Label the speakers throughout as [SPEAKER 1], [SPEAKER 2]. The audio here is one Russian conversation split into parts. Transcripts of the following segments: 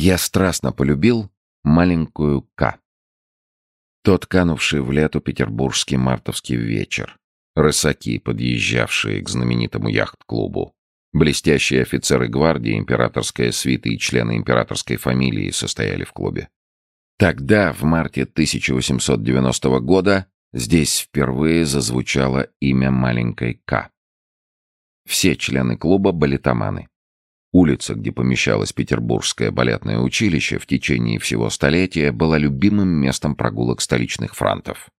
[SPEAKER 1] Я страстно полюбил маленькую К. Тот канувший в лету петербургский мартовский вечер. Рысаки, подъезжавшие к знаменитому яхт-клубу. Блестящие офицеры гвардии, императорская свита и члены императорской фамилии состояли в клубе. Тогда, в марте 1890 года, здесь впервые зазвучало имя маленькой К. Все члены клуба — балетоманы. Улица, где помещалось Петербургское балетное училище в течение всего столетия, была любимым местом прогулок столичных франтов.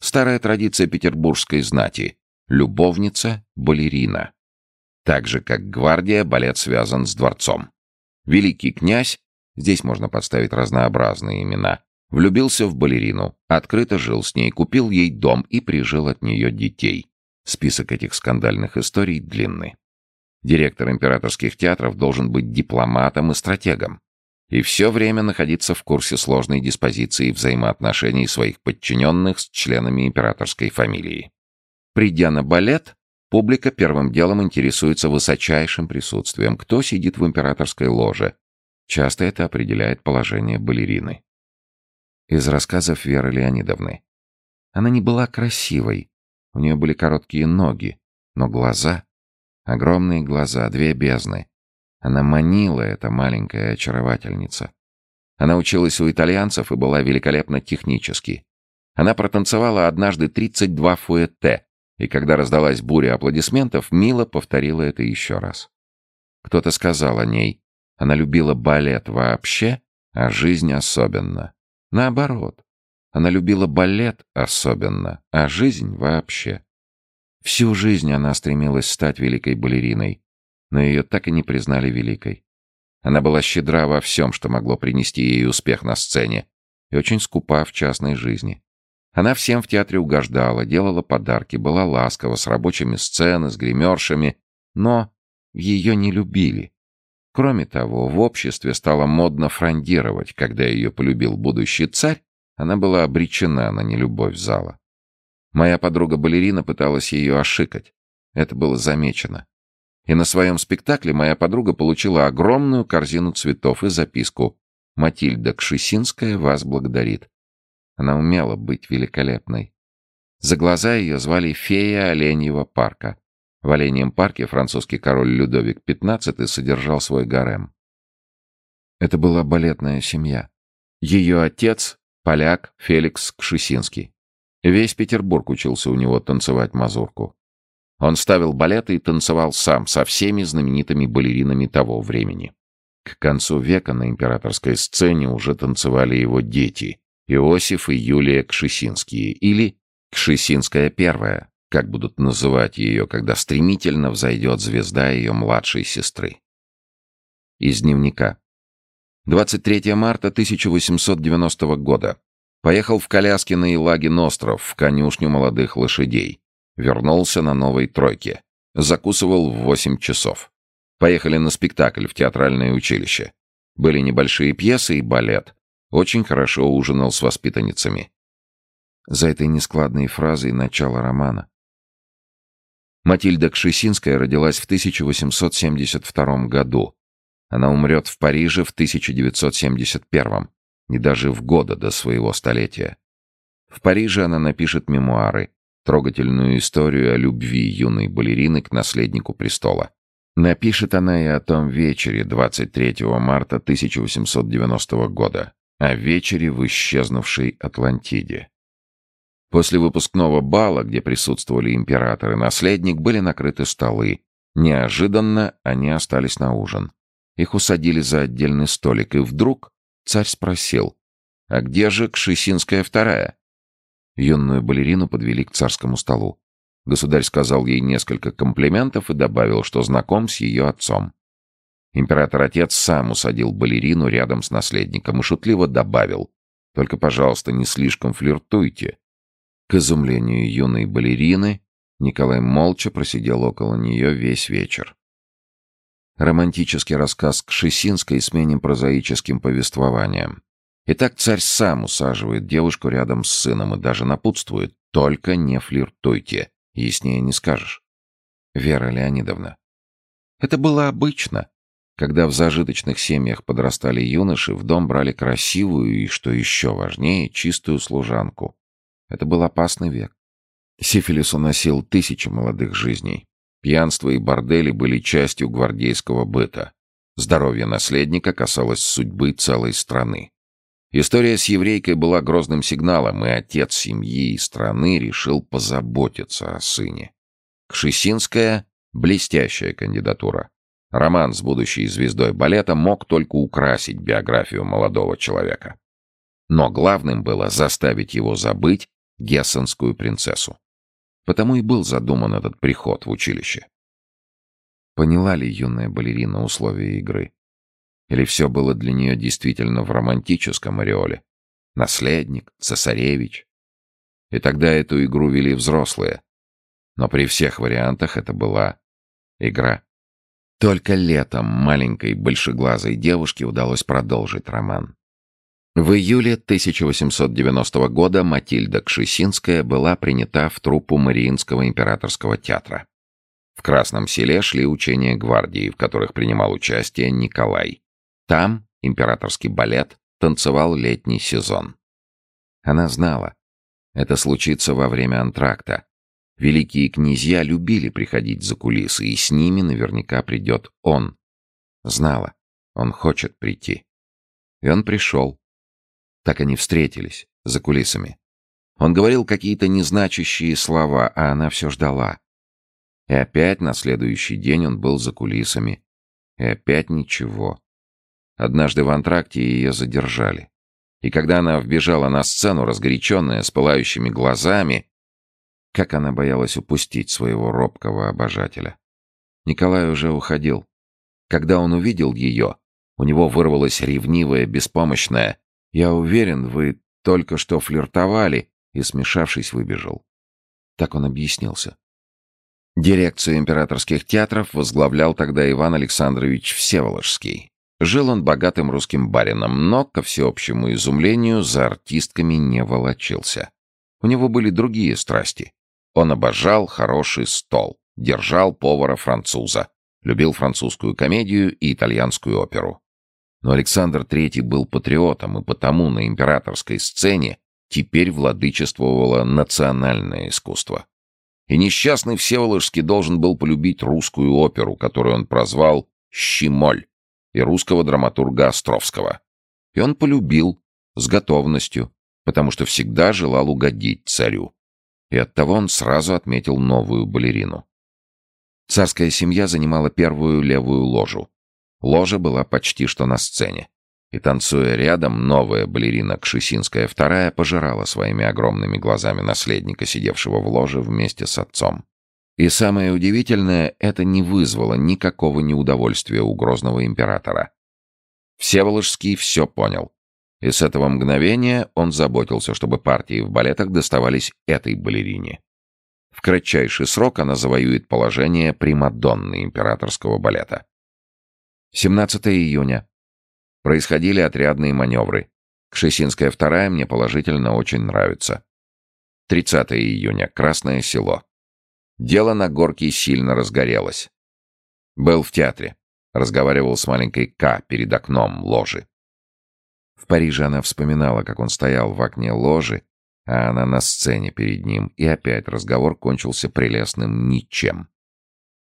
[SPEAKER 1] Старая традиция петербургской знати — любовница, балерина. Так же, как гвардия, балет связан с дворцом. Великий князь, здесь можно подставить разнообразные имена, влюбился в балерину, открыто жил с ней, купил ей дом и прижил от нее детей. Список этих скандальных историй длинный. Директор императорских театров должен быть дипломатом и стратегом и все время находиться в курсе сложной диспозиции взаимоотношений своих подчиненных с членами императорской фамилии. Придя на балет, публика первым делом интересуется высочайшим присутствием, кто сидит в императорской ложе. Часто это определяет положение балерины. Из рассказов Веры Леонидовны. Она не была красивой, у нее были короткие ноги, но глаза Огромные глаза, две бездны. Она манила, эта маленькая очаровательница. Она училась у итальянцев и была великолепна технически. Она протанцевала однажды 32 фуэте, и когда раздалась буря аплодисментов, Мила повторила это еще раз. Кто-то сказал о ней, она любила балет вообще, а жизнь особенно. Наоборот, она любила балет особенно, а жизнь вообще. Всю жизнь она стремилась стать великой балериной, но ее так и не признали великой. Она была щедра во всем, что могло принести ей успех на сцене, и очень скупа в частной жизни. Она всем в театре угождала, делала подарки, была ласкова с рабочими сцены, с гримершами, но ее не любили. Кроме того, в обществе стало модно фрондировать. Когда ее полюбил будущий царь, она была обречена на нелюбовь зала. Моя подруга-балерина пыталась ее ошикать. Это было замечено. И на своем спектакле моя подруга получила огромную корзину цветов и записку «Матильда Кшесинская вас благодарит». Она умела быть великолепной. За глаза ее звали фея Оленьего парка. В Оленьем парке французский король Людовик XV содержал свой гарем. Это была балетная семья. Ее отец — поляк Феликс Кшесинский. Весь Петербург учился у него танцевать мазурку. Он ставил балеты и танцевал сам со всеми знаменитыми балеринами того времени. К концу века на императорской сцене уже танцевали его дети — Иосиф и Юлия Кшесинские, или Кшесинская первая, как будут называть ее, когда стремительно взойдет звезда ее младшей сестры. Из дневника. 23 марта 1890 года. Поехал в коляске на Илагин остров, в конюшню молодых лошадей. Вернулся на новой тройке. Закусывал в восемь часов. Поехали на спектакль в театральное училище. Были небольшие пьесы и балет. Очень хорошо ужинал с воспитанницами. За этой нескладной фразой начало романа. Матильда Кшесинская родилась в 1872 году. Она умрет в Париже в 1971 не дожив года до своего столетия. В Париже она напишет мемуары, трогательную историю о любви юной балерины к наследнику престола. Напишет она и о том вечере 23 марта 1890 года, о вечере в исчезнувшей Атлантиде. После выпускного бала, где присутствовали император и наследник, были накрыты столы. Неожиданно они остались на ужин. Их усадили за отдельный столик, и вдруг Царь спросил, «А где же Кшесинская вторая?» Юную балерину подвели к царскому столу. Государь сказал ей несколько комплиментов и добавил, что знаком с ее отцом. Император-отец сам усадил балерину рядом с наследником и шутливо добавил, «Только, пожалуйста, не слишком флиртуйте». К изумлению юной балерины Николай молча просидел около нее весь вечер. Романтический рассказ к Шесинской сменим прозаическим повествованием. Итак, царь сам усаживает девушку рядом с сыном и даже напутствует «Только не флиртуйте, яснее не скажешь». Вера Леонидовна. Это было обычно. Когда в зажиточных семьях подрастали юноши, в дом брали красивую и, что еще важнее, чистую служанку. Это был опасный век. Сифилис уносил тысячи молодых жизней. Пьянство и бордели были частью гвардейского быта. Здоровье наследника касалось судьбы целой страны. История с еврейкой была грозным сигналом, и отец семьи и страны решил позаботиться о сыне. Кшесинская — блестящая кандидатура. Роман с будущей звездой балета мог только украсить биографию молодого человека. Но главным было заставить его забыть гессенскую принцессу. Потому и был задуман этот приход в училище. Поняла ли юная балерина условия игры? Или все было для нее действительно в романтическом ореоле? Наследник, цесаревич. И тогда эту игру вели взрослые. Но при всех вариантах это была игра. Только летом маленькой большеглазой девушке удалось продолжить роман. В июле 1890 года Матильда Кшесинская была принята в труппу Мариинского императорского театра. В Красном селе шли учения гвардии, в которых принимал участие Николай. Там императорский балет танцевал летний сезон. Она знала, это случится во время антракта, Великие князья любили приходить за кулисы, и с ними наверняка придет он. Знала, он хочет прийти. И он пришел. Так они встретились, за кулисами. Он говорил какие-то незначащие слова, а она все ждала. И опять на следующий день он был за кулисами. И опять ничего. Однажды в антракте ее задержали. И когда она вбежала на сцену, разгоряченная, с пылающими глазами, как она боялась упустить своего робкого обожателя. Николай уже уходил. Когда он увидел ее, у него вырвалось ревнивое, беспомощное «Я уверен, вы только что флиртовали», и, смешавшись, выбежал. Так он объяснился. Дирекцию императорских театров возглавлял тогда Иван Александрович Всеволожский. Жил он богатым русским барином, но, ко всеобщему изумлению, за артистками не волочился. У него были другие страсти. Он обожал хороший стол, держал повара-француза, любил французскую комедию и итальянскую оперу. Но Александр III был патриотом, и потому на императорской сцене теперь владычествовало национальное искусство. И несчастный Всеволожский должен был полюбить русскую оперу, которую он прозвал «Щемоль», и русского драматурга Островского. И он полюбил с готовностью, потому что всегда желал угодить царю и оттого он сразу отметил новую балерину. Царская семья занимала первую левую ложу. Ложа была почти что на сцене. И, танцуя рядом, новая балерина Кшесинская вторая пожирала своими огромными глазами наследника, сидевшего в ложе вместе с отцом. И самое удивительное, это не вызвало никакого неудовольствия у грозного императора. Всеволожский все понял. И с этого мгновения он заботился, чтобы партии в балетах доставались этой балерине. В кратчайший срок она завоюет положение Примадонны императорского балета. 17 июня. Происходили отрядные маневры. Кшесинская вторая мне положительно очень нравится. 30 июня. Красное село. Дело на горке сильно разгорелось. Был в театре. Разговаривал с маленькой К перед окном ложи. В Париже она вспоминала, как он стоял в окне ложи, а она на сцене перед ним, и опять разговор кончился прелестным ничем.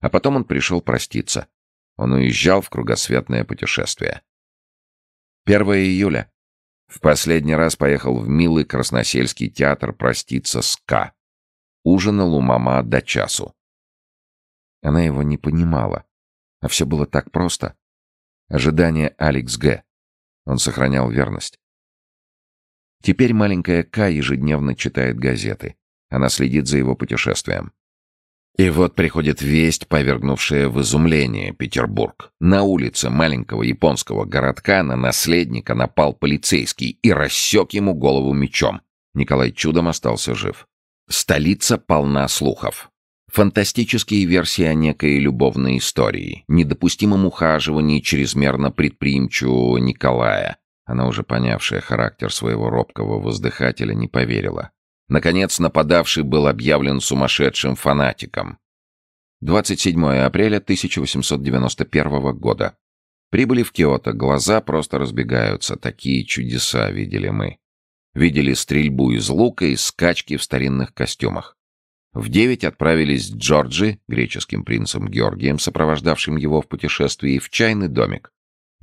[SPEAKER 1] А потом он пришел проститься. Он уезжал в кругосветное путешествие. 1 июля. В последний раз поехал в милый Красносельский театр проститься с К. Ужинал у мама до часу. Она его не понимала. А все было так просто. Ожидание Алекс Г. Он сохранял верность. Теперь маленькая К ежедневно читает газеты. Она следит за его путешествием. И вот приходит весть, повергнувшая в изумление Петербург. На улице маленького японского городка на наследника напал полицейский и рассек ему голову мечом. Николай чудом остался жив. Столица полна слухов. Фантастические версии о некой любовной истории, недопустимом ухаживании чрезмерно предприимчивого Николая. Она, уже понявшая характер своего робкого воздыхателя, не поверила. Наконец, нападавший был объявлен сумасшедшим фанатиком. 27 апреля 1891 года. Прибыли в Киото, глаза просто разбегаются, такие чудеса видели мы. Видели стрельбу из лука и скачки в старинных костюмах. В девять отправились Джорджи, греческим принцем Георгием, сопровождавшим его в путешествии, в чайный домик.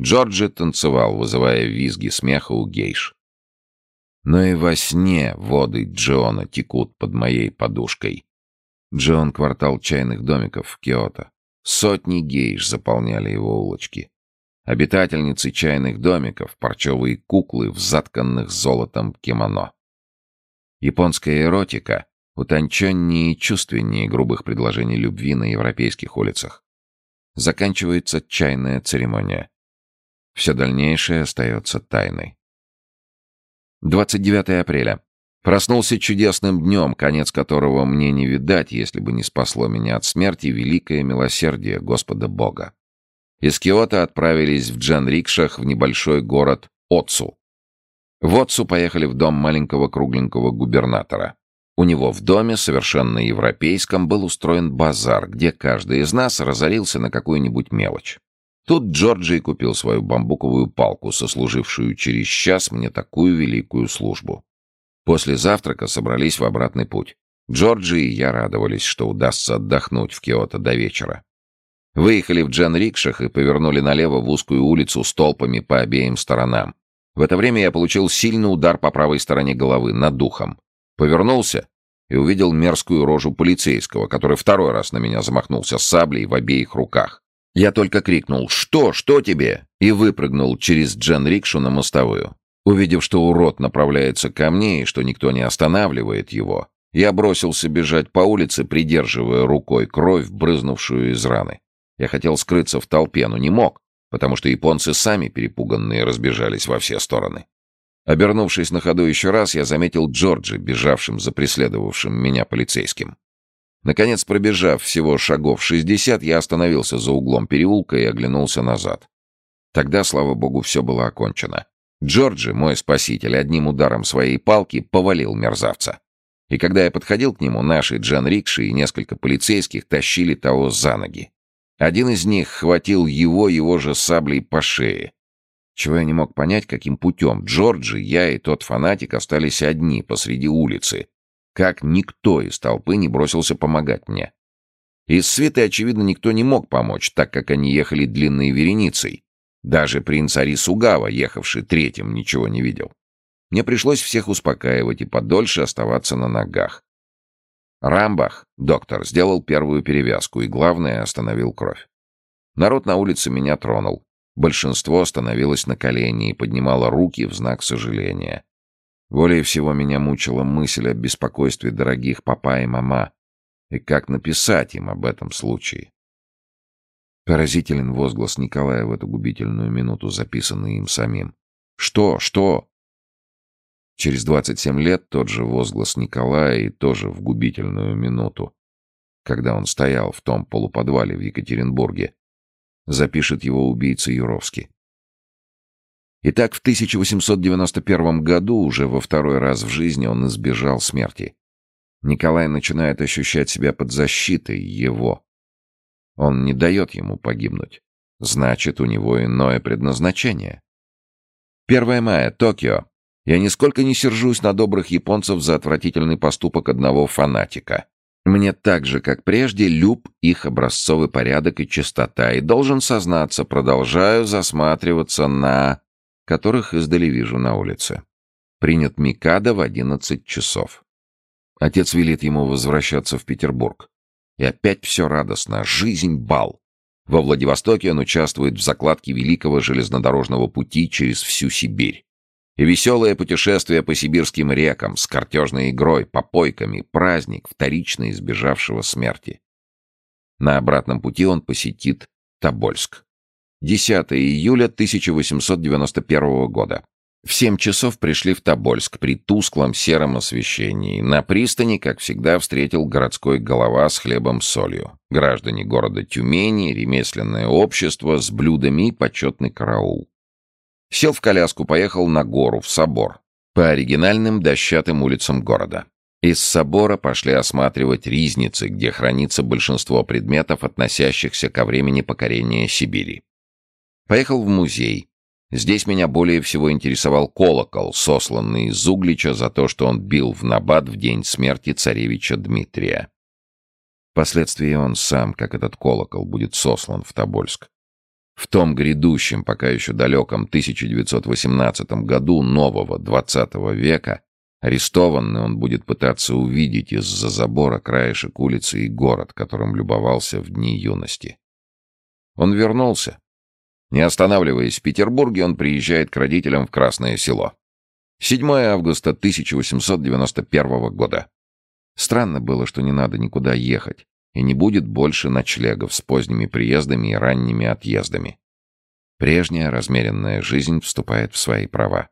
[SPEAKER 1] Джорджи танцевал, вызывая визги смеха у гейш. Но и во сне воды Джона текут под моей подушкой. Джон — квартал чайных домиков в Киото. Сотни гейш заполняли его улочки. Обитательницы чайных домиков, парчевые куклы в затканных золотом кимоно. Японская эротика утонченнее и чувственнее грубых предложений любви на европейских улицах. Заканчивается чайная церемония. Все дальнейшее остается тайной. 29 апреля. Проснулся чудесным днем, конец которого мне не видать, если бы не спасло меня от смерти великое милосердие Господа Бога. Из Киота отправились в джан-рикшах в небольшой город Отцу. В Отцу поехали в дом маленького кругленького губернатора. У него в доме, совершенно европейском, был устроен базар, где каждый из нас разорился на какую-нибудь мелочь. Тут Джорджи купил свою бамбуковую палку, сослужившую через час мне такую великую службу. После завтрака собрались в обратный путь. Джорджи и я радовались, что удастся отдохнуть в Киото до вечера. Выехали в джан-рикшах и повернули налево в узкую улицу с толпами по обеим сторонам. В это время я получил сильный удар по правой стороне головы, над духом. Повернулся и увидел мерзкую рожу полицейского, который второй раз на меня замахнулся саблей в обеих руках. Я только крикнул «Что? Что тебе?» и выпрыгнул через джен-рикшу на мостовую. Увидев, что урод направляется ко мне и что никто не останавливает его, я бросился бежать по улице, придерживая рукой кровь, брызнувшую из раны. Я хотел скрыться в толпе, но не мог, потому что японцы сами перепуганные разбежались во все стороны. Обернувшись на ходу еще раз, я заметил Джорджи, бежавшим за преследовавшим меня полицейским. Наконец, пробежав всего шагов шестьдесят, я остановился за углом переулка и оглянулся назад. Тогда, слава богу, все было окончено. Джорджи, мой спаситель, одним ударом своей палки повалил мерзавца. И когда я подходил к нему, наши Джан-рикши и несколько полицейских тащили того за ноги. Один из них хватил его его же саблей по шее. Чего я не мог понять, каким путем Джорджи, я и тот фанатик остались одни посреди улицы, как никто из толпы не бросился помогать мне. Из света, очевидно, никто не мог помочь, так как они ехали длинной вереницей. Даже принц Арисугава, ехавший третьим, ничего не видел. Мне пришлось всех успокаивать и подольше оставаться на ногах. Рамбах, доктор, сделал первую перевязку и, главное, остановил кровь. Народ на улице меня тронул. Большинство становилось на колени и поднимало руки в знак сожаления. Более всего меня мучила мысль о беспокойстве дорогих папа и мама, и как написать им об этом случае. Поразителен возглас Николая в эту губительную минуту, записанный им самим. «Что? Что?» Через 27 лет тот же возглас Николая и тоже в губительную минуту, когда он стоял в том полуподвале в Екатеринбурге, запишет его убийца Юровский. Итак, в 1891 году, уже во второй раз в жизни, он избежал смерти. Николай начинает ощущать себя под защитой его. Он не дает ему погибнуть. Значит, у него иное предназначение. 1 мая, Токио. Я нисколько не сержусь на добрых японцев за отвратительный поступок одного фанатика. Мне так же, как прежде, люб их образцовый порядок и чистота, и должен сознаться, продолжаю засматриваться на которых издали вижу на улице. Принят Микадо в одиннадцать часов. Отец велит ему возвращаться в Петербург. И опять все радостно. Жизнь — бал. Во Владивостоке он участвует в закладке Великого железнодорожного пути через всю Сибирь. И веселое путешествие по сибирским рекам с картежной игрой, попойками, праздник, вторично избежавшего смерти. На обратном пути он посетит Тобольск. 10 июля 1891 года. В семь часов пришли в Тобольск при тусклом сером освещении. На пристани, как всегда, встретил городской голова с хлебом с солью. Граждане города Тюмени, ремесленное общество с блюдами и почетный караул. Сел в коляску, поехал на гору, в собор, по оригинальным дощатым улицам города. Из собора пошли осматривать ризницы, где хранится большинство предметов, относящихся ко времени покорения Сибири. Поехал в музей. Здесь меня более всего интересовал колокол, сосланный из Углича за то, что он бил в набат в день смерти царевича Дмитрия. Впоследствии он сам, как этот колокол, будет сослан в Тобольск. В том грядущем, пока еще далеком 1918 году нового 20 века, арестованный он будет пытаться увидеть из-за забора краешек улицы и город, которым любовался в дни юности. Он вернулся. Не останавливаясь в Петербурге, он приезжает к родителям в Красное Село. 7 августа 1891 года. Странно было, что не надо никуда ехать и не будет больше ночлегов с поздними приездами и ранними отъездами. Прежняя размеренная жизнь вступает в свои права.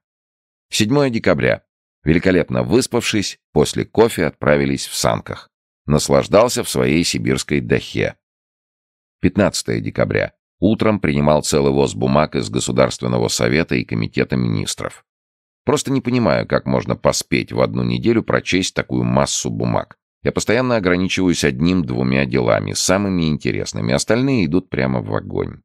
[SPEAKER 1] 7 декабря. Великолепно выспавшись, после кофе отправились в санках. Наслаждался в своей сибирской дахе. 15 декабря. Утром принимал целый воз бумаг из Государственного совета и Комитета министров. Просто не понимаю, как можно поспеть в одну неделю прочесть такую массу бумаг. Я постоянно ограничиваюсь одним-двумя делами, самыми интересными. Остальные идут прямо в огонь.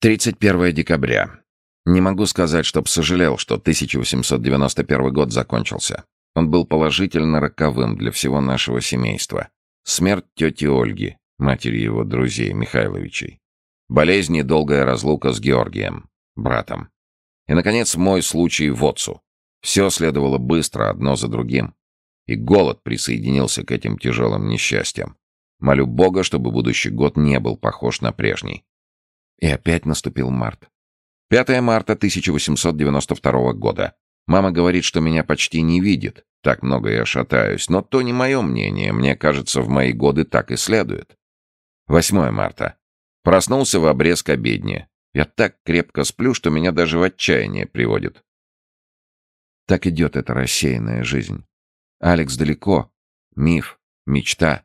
[SPEAKER 1] 31 декабря. Не могу сказать, чтоб сожалел, что 1891 год закончился. Он был положительно роковым для всего нашего семейства. Смерть тети Ольги, матери его друзей Михайловичей. Болезни долгая разлука с Георгием, братом. И, наконец, мой случай в отцу. Все следовало быстро, одно за другим и голод присоединился к этим тяжелым несчастьям. Молю Бога, чтобы будущий год не был похож на прежний. И опять наступил март. 5 марта 1892 года. Мама говорит, что меня почти не видит. Так много я шатаюсь, но то не мое мнение. Мне кажется, в мои годы так и следует. 8 марта. Проснулся в обрез к обедне. Я так крепко сплю, что меня даже в отчаяние приводит. Так идет эта рассеянная жизнь. Алекс далеко. Миф. Мечта.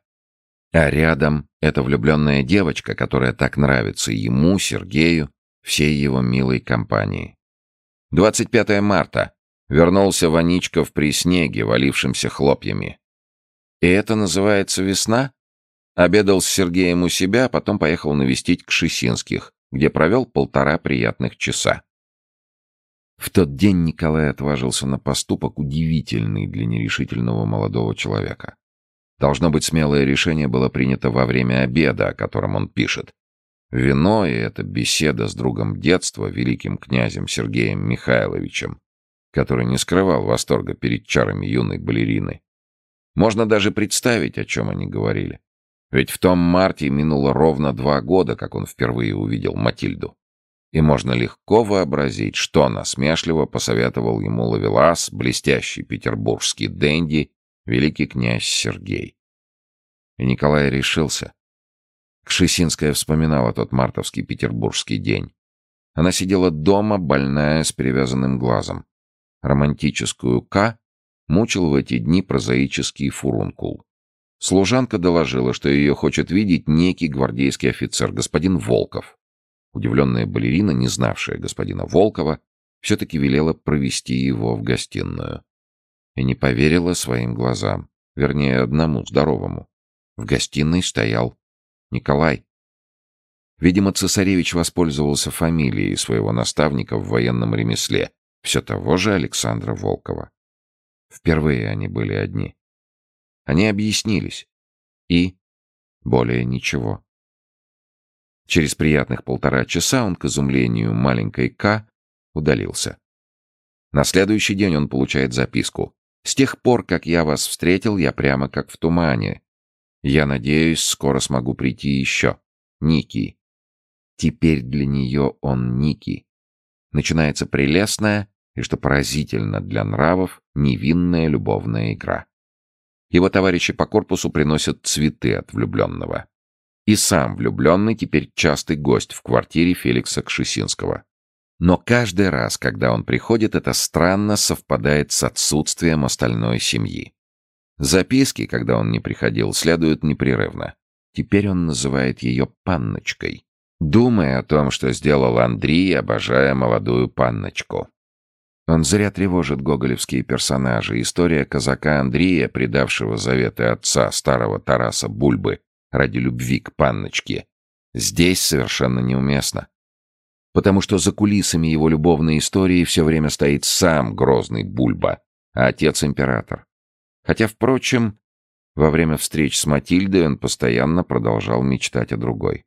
[SPEAKER 1] А рядом эта влюбленная девочка, которая так нравится ему, Сергею, всей его милой компании. 25 марта. Вернулся Ваничков при снеге, валившемся хлопьями. И это называется весна? Обедал с Сергеем у себя, а потом поехал навестить Кшесинских, где провел полтора приятных часа. В тот день Николай отважился на поступок, удивительный для нерешительного молодого человека. Должно быть, смелое решение было принято во время обеда, о котором он пишет. Вино и эта беседа с другом детства, великим князем Сергеем Михайловичем, который не скрывал восторга перед чарами юной балерины. Можно даже представить, о чем они говорили. Ведь в том марте минуло ровно два года, как он впервые увидел Матильду. И можно легко вообразить, что насмешливо посоветовал ему Лавелас, блестящий петербургский денди, великий князь Сергей. И Николай решился. Кшесинская вспоминала тот мартовский петербургский день. Она сидела дома, больная, с перевязанным глазом. Романтическую К мучил в эти дни прозаический фурункул. Служанка доложила, что ее хочет видеть некий гвардейский офицер, господин Волков. Удивленная балерина, не знавшая господина Волкова, все-таки велела провести его в гостиную. И не поверила своим глазам, вернее, одному, здоровому. В гостиной стоял Николай. Видимо, цесаревич воспользовался фамилией своего наставника в военном ремесле, все того же Александра Волкова. Впервые они были одни. Они объяснились. И более ничего. Через приятных полтора часа он, к изумлению маленькой К, удалился. На следующий день он получает записку. «С тех пор, как я вас встретил, я прямо как в тумане. Я надеюсь, скоро смогу прийти еще. Ники». Теперь для нее он Ники. Начинается прелестная и, что поразительно для нравов, невинная любовная игра. Его товарищи по корпусу приносят цветы от влюбленного. И сам влюбленный теперь частый гость в квартире Феликса Кшесинского. Но каждый раз, когда он приходит, это странно совпадает с отсутствием остальной семьи. Записки, когда он не приходил, следуют непрерывно. Теперь он называет ее «панночкой», думая о том, что сделал Андрей, обожая молодую панночку. Он зря тревожит гоголевские персонажи. История казака Андрея, предавшего заветы отца, старого Тараса Бульбы, ради любви к панночке, здесь совершенно неуместно. потому что за кулисами его любовной истории все время стоит сам грозный Бульба, а отец император. Хотя, впрочем, во время встреч с Матильдой он постоянно продолжал мечтать о другой,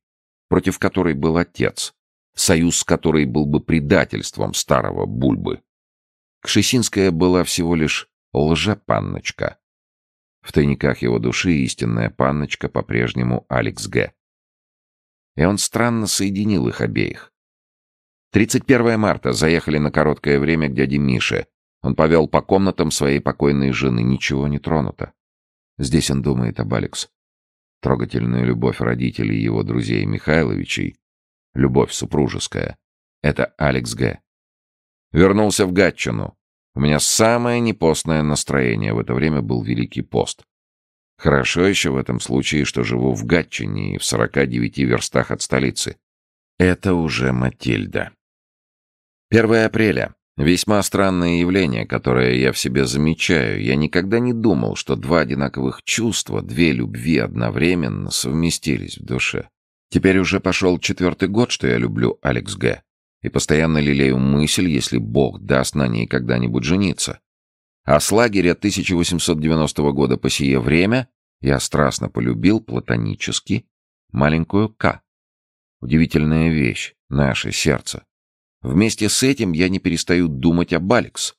[SPEAKER 1] против которой был отец, союз с которой был бы предательством старого Бульбы. Кшесинская была всего лишь лжепанночка. В тайниках его души истинная панночка по-прежнему Алекс Г. И он странно соединил их обеих. 31 марта заехали на короткое время к дяде Мише. Он повел по комнатам своей покойной жены. Ничего не тронуто. Здесь он думает об Алекс. Трогательная любовь родителей его друзей Михайловичей, любовь супружеская, это Алекс Г. Вернулся в Гатчину. У меня самое непостное настроение. В это время был Великий пост. Хорошо еще в этом случае, что живу в Гатчине и в 49 верстах от столицы. Это уже Матильда. 1 апреля. Весьма странное явление, которое я в себе замечаю. Я никогда не думал, что два одинаковых чувства, две любви одновременно совместились в душе. Теперь уже пошел четвертый год, что я люблю Алекс Г. И постоянно лелею мысль, если Бог даст на ней когда-нибудь жениться. А с лагеря 1890 года по сие время я страстно полюбил платонически маленькую К. Удивительная вещь, наше сердце. Вместе с этим я не перестаю думать об Алекс.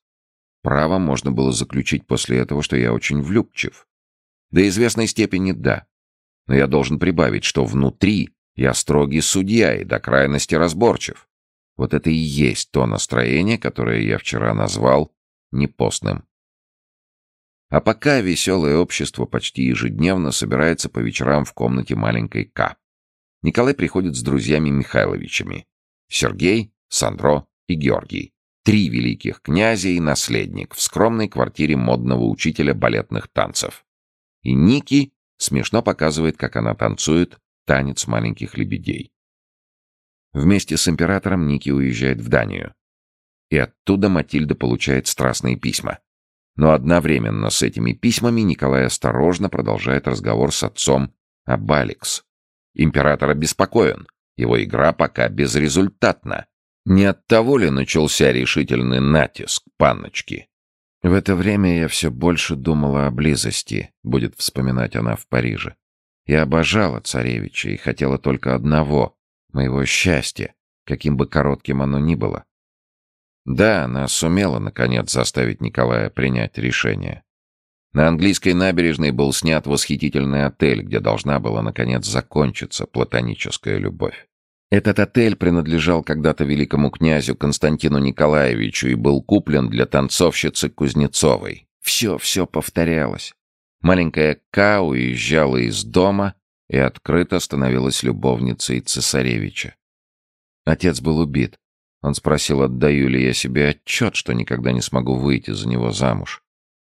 [SPEAKER 1] Право можно было заключить после этого, что я очень влюбчив. До известной степени да. Но я должен прибавить, что внутри я строгий судья и до крайности разборчив. Вот это и есть то настроение, которое я вчера назвал непостным. А пока веселое общество почти ежедневно собирается по вечерам в комнате маленькой К. Николай приходит с друзьями Михайловичами. Сергей Сандро и Георгий. Три великих князя и наследник в скромной квартире модного учителя балетных танцев. И Ники смешно показывает, как она танцует танец маленьких лебедей. Вместе с императором Ники уезжает в Данию. И оттуда Матильда получает страстные письма. Но одновременно с этими письмами Николай осторожно продолжает разговор с отцом об Алекс. Император обеспокоен. Его игра пока безрезультатна. Не от того ли начался решительный натиск панночки? В это время я все больше думала о близости, будет вспоминать она в Париже. Я обожала царевича и хотела только одного — моего счастья, каким бы коротким оно ни было. Да, она сумела, наконец, заставить Николая принять решение. На английской набережной был снят восхитительный отель, где должна была, наконец, закончиться платоническая любовь. Этот отель принадлежал когда-то великому князю Константину Николаевичу и был куплен для танцовщицы Кузнецовой. Все, все повторялось. Маленькая Ка уезжала из дома и открыто становилась любовницей цесаревича. Отец был убит. Он спросил, отдаю ли я себе отчет, что никогда не смогу выйти за него замуж,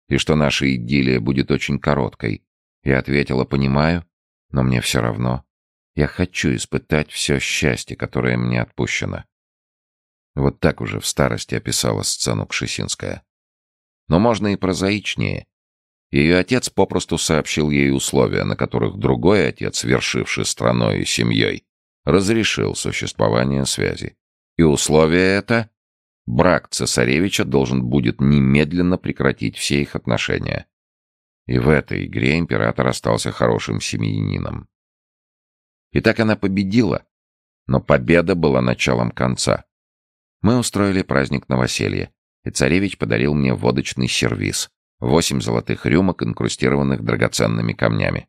[SPEAKER 1] и что наша идиллия будет очень короткой. Я ответила, понимаю, но мне все равно. Я хочу испытать все счастье, которое мне отпущено. Вот так уже в старости описала сцену Кшесинская. Но можно и прозаичнее. Ее отец попросту сообщил ей условия, на которых другой отец, вершивший страной и семьей, разрешил существование связи. И условие это — брак цесаревича должен будет немедленно прекратить все их отношения. И в этой игре император остался хорошим семьянином. И так она победила. Но победа была началом конца. Мы устроили праздник новоселья, и царевич подарил мне водочный сервиз. Восемь золотых рюмок, инкрустированных драгоценными камнями.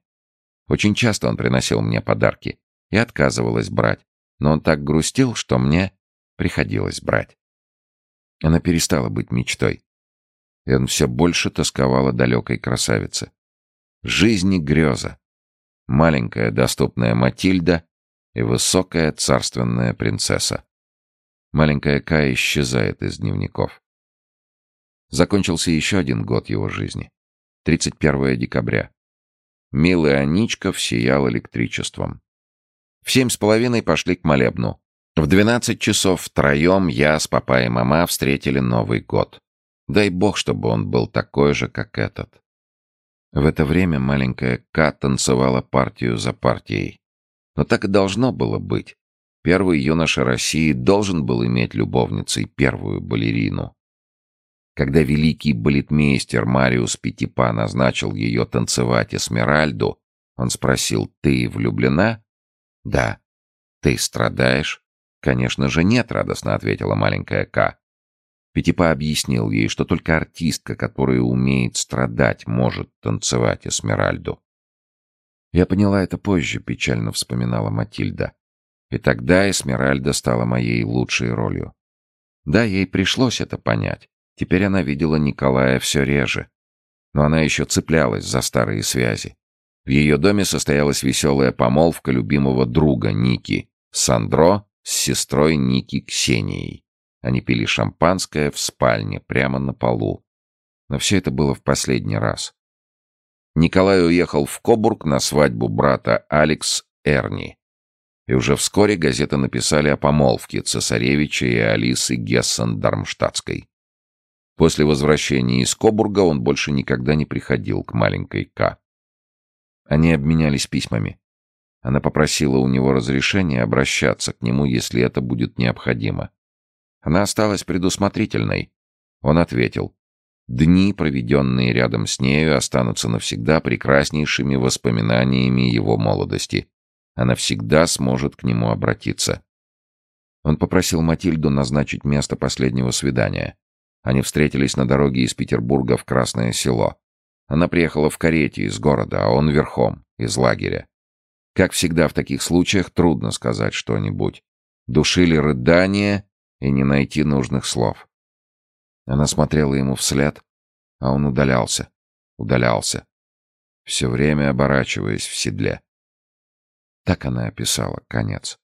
[SPEAKER 1] Очень часто он приносил мне подарки. и отказывалась брать, но он так грустил, что мне приходилось брать. Она перестала быть мечтой. И он все больше тосковал о далекой красавице. Жизнь и греза маленькая доступная Матильда и высокая царственная принцесса. Маленькая Кая исчезает из дневников. Закончился еще один год его жизни. 31 декабря. Милый Аничков сиял электричеством. В семь с половиной пошли к молебну. В двенадцать часов втроем я с папа и мама встретили Новый год. Дай бог, чтобы он был такой же, как этот. В это время маленькая Ка танцевала партию за партией. Но так и должно было быть. Первый юноша России должен был иметь любовницей первую балерину. Когда великий балетмейстер Мариус Пятипа назначил ее танцевать Эсмеральду, он спросил, «Ты влюблена?» «Да». «Ты страдаешь?» «Конечно же нет», — радостно ответила маленькая К. Пятипа объяснил ей, что только артистка, которая умеет страдать, может танцевать Эсмеральду. «Я поняла это позже», — печально вспоминала Матильда. «И тогда Эсмеральда стала моей лучшей ролью. Да, ей пришлось это понять. Теперь она видела Николая все реже. Но она еще цеплялась за старые связи. В ее доме состоялась веселая помолвка любимого друга Ники, Сандро, с сестрой Ники Ксенией. Они пили шампанское в спальне, прямо на полу. Но все это было в последний раз. Николай уехал в Кобург на свадьбу брата Алекс Эрни. И уже вскоре газеты написали о помолвке цесаревича и Алисы Гессен-Дармштадтской. После возвращения из Кобурга он больше никогда не приходил к маленькой К. Они обменялись письмами. Она попросила у него разрешения обращаться к нему, если это будет необходимо. Она осталась предусмотрительной. Он ответил. Дни, проведенные рядом с нею, останутся навсегда прекраснейшими воспоминаниями его молодости. Она всегда сможет к нему обратиться. Он попросил Матильду назначить место последнего свидания. Они встретились на дороге из Петербурга в Красное Село. Она приехала в карете из города, а он верхом, из лагеря. Как всегда в таких случаях, трудно сказать что-нибудь. Душили рыдания и не найти нужных слов. Она смотрела ему вслед, а он удалялся, удалялся, все время оборачиваясь в седле. Так она описала конец.